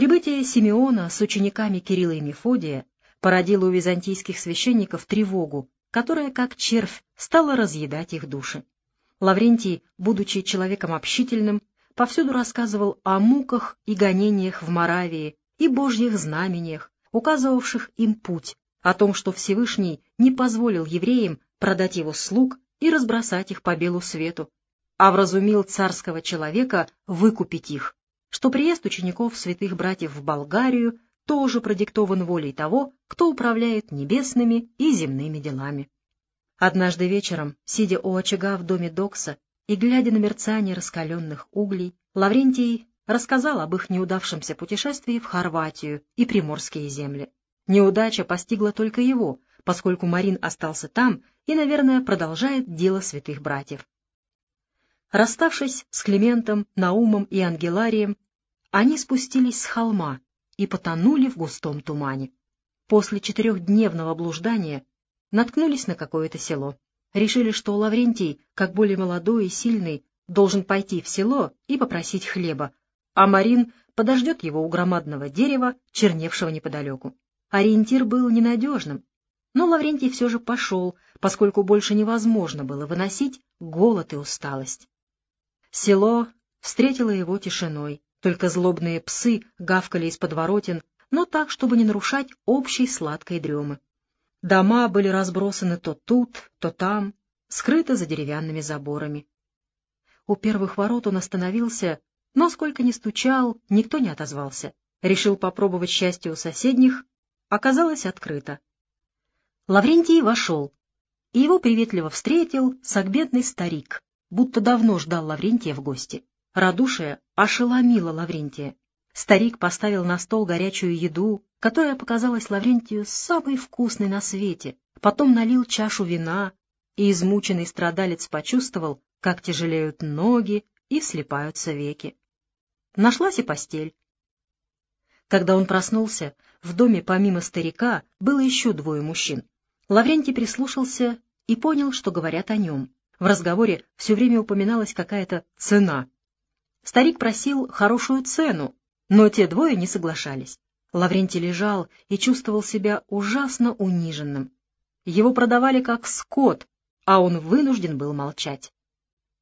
Прибытие Симеона с учениками Кирилла и Мефодия породило у византийских священников тревогу, которая, как червь, стала разъедать их души. Лаврентий, будучи человеком общительным, повсюду рассказывал о муках и гонениях в Моравии и божьих знамениях, указывавших им путь, о том, что Всевышний не позволил евреям продать его слуг и разбросать их по белу свету, а вразумил царского человека выкупить их, что приезд учеников святых братьев в Болгарию тоже продиктован волей того, кто управляет небесными и земными делами. Однажды вечером, сидя у очага в доме Докса и глядя на мерцание раскаленных углей, Лаврентий рассказал об их неудавшемся путешествии в Хорватию и Приморские земли. Неудача постигла только его, поскольку Марин остался там и, наверное, продолжает дело святых братьев. Расставшись с Климентом, Наумом и Ангеларием, они спустились с холма и потонули в густом тумане. После четырехдневного блуждания наткнулись на какое-то село. Решили, что Лаврентий, как более молодой и сильный, должен пойти в село и попросить хлеба, а Марин подождет его у громадного дерева, черневшего неподалеку. Ориентир был ненадежным, но Лаврентий все же пошел, поскольку больше невозможно было выносить голод и усталость. Село встретило его тишиной, только злобные псы гавкали из подворотен, но так, чтобы не нарушать общей сладкой дремы. Дома были разбросаны то тут, то там, скрыты за деревянными заборами. У первых ворот он остановился, но сколько ни стучал, никто не отозвался. Решил попробовать счастье у соседних, оказалось открыто. Лаврентий вошел, и его приветливо встретил сагбедный старик, будто давно ждал Лаврентия в гости. Радушие ошеломило Лаврентия. Старик поставил на стол горячую еду, которая показалась Лаврентию самой вкусной на свете, потом налил чашу вина, и измученный страдалец почувствовал, как тяжелеют ноги и слепаются веки. Нашлась и постель. Когда он проснулся, в доме помимо старика было еще двое мужчин. Лаврентий прислушался и понял, что говорят о нем. В разговоре все время упоминалась какая-то цена. Старик просил хорошую цену, но те двое не соглашались. Лаврентий лежал и чувствовал себя ужасно униженным. Его продавали как скот, а он вынужден был молчать.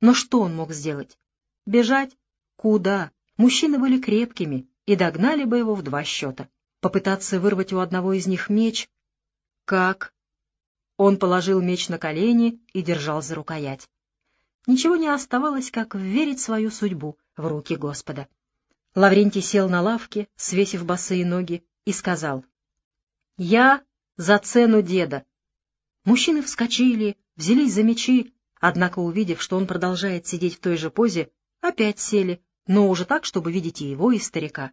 Но что он мог сделать? Бежать? Куда? Мужчины были крепкими и догнали бы его в два счета. Попытаться вырвать у одного из них меч? Как? Он положил меч на колени и держал за рукоять. Ничего не оставалось, как верить свою судьбу в руки Господа. Лаврентий сел на лавке, свесив босые ноги, и сказал, «Я за цену деда». Мужчины вскочили, взялись за мечи, однако, увидев, что он продолжает сидеть в той же позе, опять сели, но уже так, чтобы видеть и его, и старика.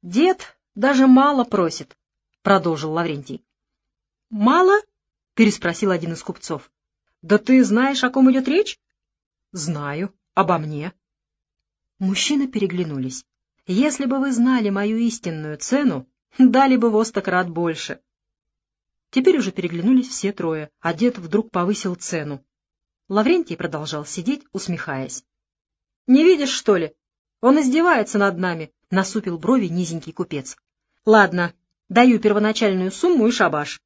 «Дед даже мало просит», — продолжил Лаврентий. «Мало?» Переспросил один из купцов. — Да ты знаешь, о ком идет речь? — Знаю. Обо мне. Мужчины переглянулись. — Если бы вы знали мою истинную цену, дали бы во сто крат больше. Теперь уже переглянулись все трое, а дед вдруг повысил цену. Лаврентий продолжал сидеть, усмехаясь. — Не видишь, что ли? Он издевается над нами, — насупил брови низенький купец. — Ладно, даю первоначальную сумму и шабаш.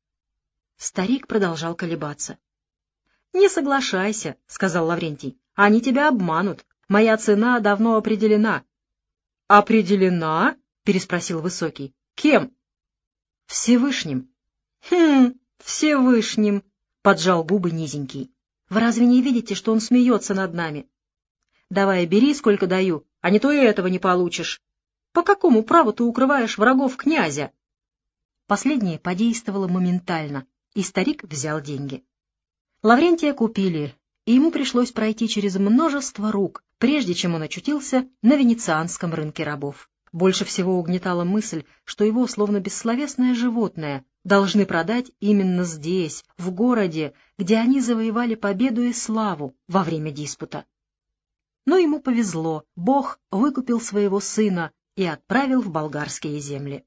Старик продолжал колебаться. — Не соглашайся, — сказал Лаврентий. — Они тебя обманут. Моя цена давно определена. — Определена? — переспросил Высокий. — Кем? — Всевышним. — Хм, Всевышним, — поджал губы Низенький. — Вы разве не видите, что он смеется над нами? — Давай, бери, сколько даю, а не то и этого не получишь. По какому праву ты укрываешь врагов князя? Последнее подействовало моментально и старик взял деньги. Лаврентия купили, и ему пришлось пройти через множество рук, прежде чем он очутился на венецианском рынке рабов. Больше всего угнетала мысль, что его, словно бессловесное животное, должны продать именно здесь, в городе, где они завоевали победу и славу во время диспута. Но ему повезло, Бог выкупил своего сына и отправил в болгарские земли.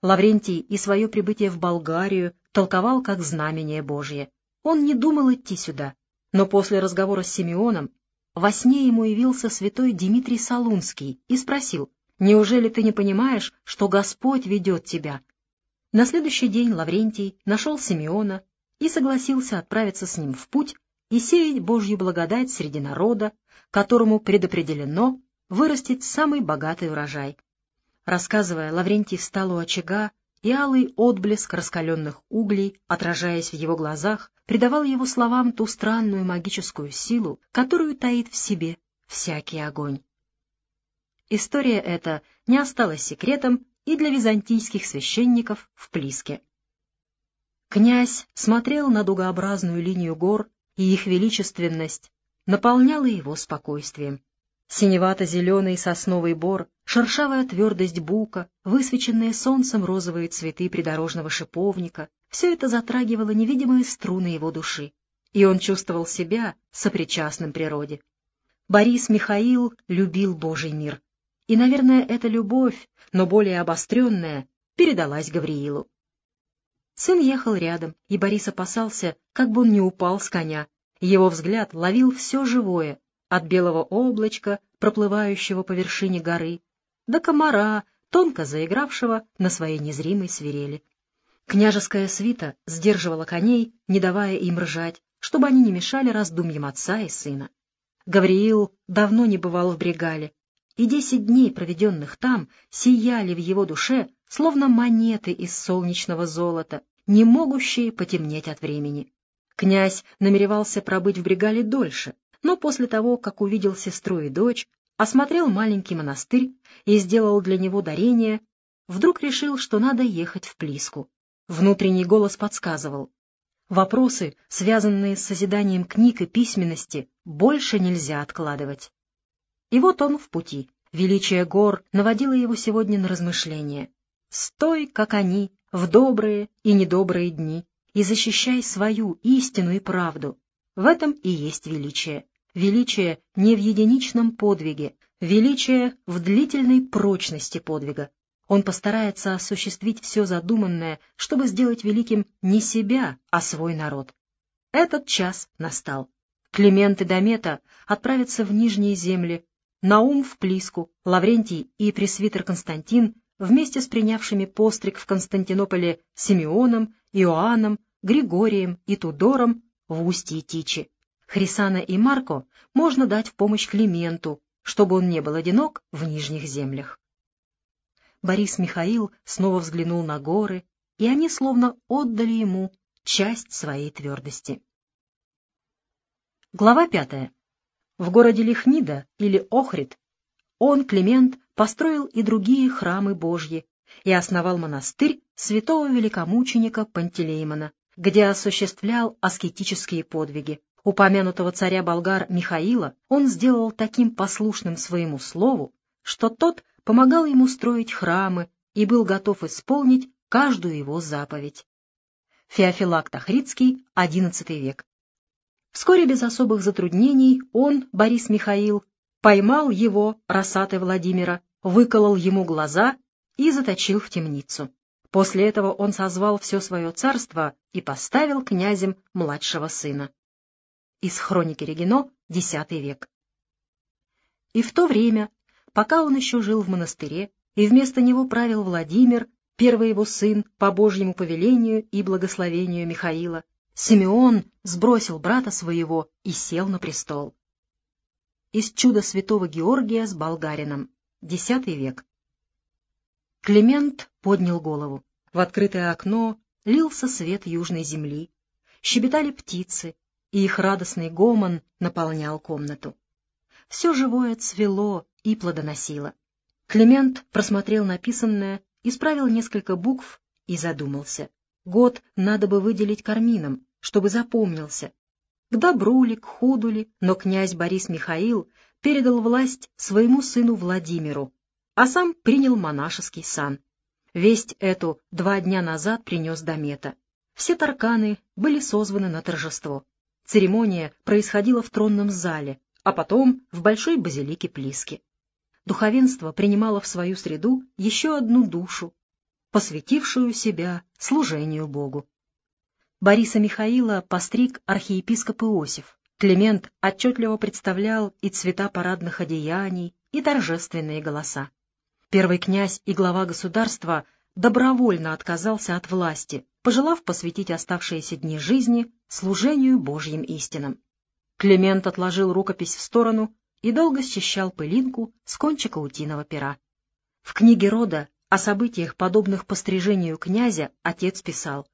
Лаврентий и свое прибытие в Болгарию толковал как знамение Божье. Он не думал идти сюда, но после разговора с Симеоном во сне ему явился святой Дмитрий Солунский и спросил, Неужели ты не понимаешь, что Господь ведет тебя?» На следующий день Лаврентий нашел Симеона и согласился отправиться с ним в путь и сеять Божью благодать среди народа, которому предопределено вырастить самый богатый урожай. Рассказывая, Лаврентий встал у очага, и алый отблеск раскаленных углей, отражаясь в его глазах, придавал его словам ту странную магическую силу, которую таит в себе всякий огонь. История эта не осталась секретом и для византийских священников в Плиске. Князь смотрел на дугообразную линию гор, и их величественность наполняла его спокойствием. Синевато-зеленый сосновый бор, шершавая твердость бука, высвеченные солнцем розовые цветы придорожного шиповника — все это затрагивало невидимые струны его души, и он чувствовал себя сопричастным природе. Борис Михаил любил Божий мир, и, наверное, эта любовь, но более обостренная, передалась Гавриилу. Сын ехал рядом, и Борис опасался, как бы он не упал с коня. Его взгляд ловил все живое, от белого облачка, проплывающего по вершине горы, до комара, тонко заигравшего на своей незримой свирели. Княжеская свита сдерживала коней, не давая им ржать, чтобы они не мешали раздумьям отца и сына. Гавриил давно не бывал в Бригале, и десять дней, проведенных там, сияли в его душе, словно монеты из солнечного золота, не могущие потемнеть от времени. Князь намеревался пробыть в Бригале дольше, но после того, как увидел сестру и дочь, осмотрел маленький монастырь и сделал для него дарение, вдруг решил, что надо ехать в Плиску. Внутренний голос подсказывал. Вопросы, связанные с созиданием книг и письменности, больше нельзя откладывать. И вот он в пути. Величие гор наводило его сегодня на размышления. «Стой, как они, в добрые и недобрые дни, и защищай свою истину и правду, в этом и есть величие. Величие не в единичном подвиге, величие в длительной прочности подвига. Он постарается осуществить все задуманное, чтобы сделать великим не себя, а свой народ. Этот час настал. Климент и Домета отправятся в Нижние земли, Наум в Плиску, Лаврентий и пресвитер Константин вместе с принявшими постриг в Константинополе Симеоном, Иоанном, Григорием и Тудором в устье Тичи. Хрисана и Марко можно дать в помощь Клименту, чтобы он не был одинок в нижних землях. Борис Михаил снова взглянул на горы, и они словно отдали ему часть своей твердости. Глава пятая. В городе Лихнида или Охрид он, Климент, построил и другие храмы Божьи и основал монастырь святого великомученика Пантелеймона, где осуществлял аскетические подвиги. Упомянутого царя болгар Михаила он сделал таким послушным своему слову, что тот помогал ему строить храмы и был готов исполнить каждую его заповедь. Феофилакт Ахридский, XI век. Вскоре без особых затруднений он, Борис Михаил, поймал его, Росаты Владимира, выколол ему глаза и заточил в темницу. После этого он созвал все свое царство и поставил князем младшего сына. Из хроники Регино, X век. И в то время, пока он еще жил в монастыре, и вместо него правил Владимир, первый его сын, по Божьему повелению и благословению Михаила, Симеон сбросил брата своего и сел на престол. Из чуда святого Георгия с болгарином, X век. Климент поднял голову. В открытое окно лился свет южной земли, щебетали птицы, и их радостный гомон наполнял комнату. Все живое цвело и плодоносило. Климент просмотрел написанное, исправил несколько букв и задумался. Год надо бы выделить кармином, чтобы запомнился. К добру ли, к худу ли, но князь Борис Михаил передал власть своему сыну Владимиру, а сам принял монашеский сан. Весть эту два дня назад принес Домета. Все тарканы были созваны на торжество. Церемония происходила в тронном зале, а потом в большой базилике Плиски. Духовенство принимало в свою среду еще одну душу, посвятившую себя служению Богу. Бориса Михаила постриг архиепископ Иосиф. Климент отчетливо представлял и цвета парадных одеяний, и торжественные голоса. Первый князь и глава государства добровольно отказался от власти, пожелав посвятить оставшиеся дни жизни служению Божьим истинам. Климент отложил рукопись в сторону и долго счищал пылинку с кончика утиного пера. В книге рода о событиях, подобных пострижению князя, отец писал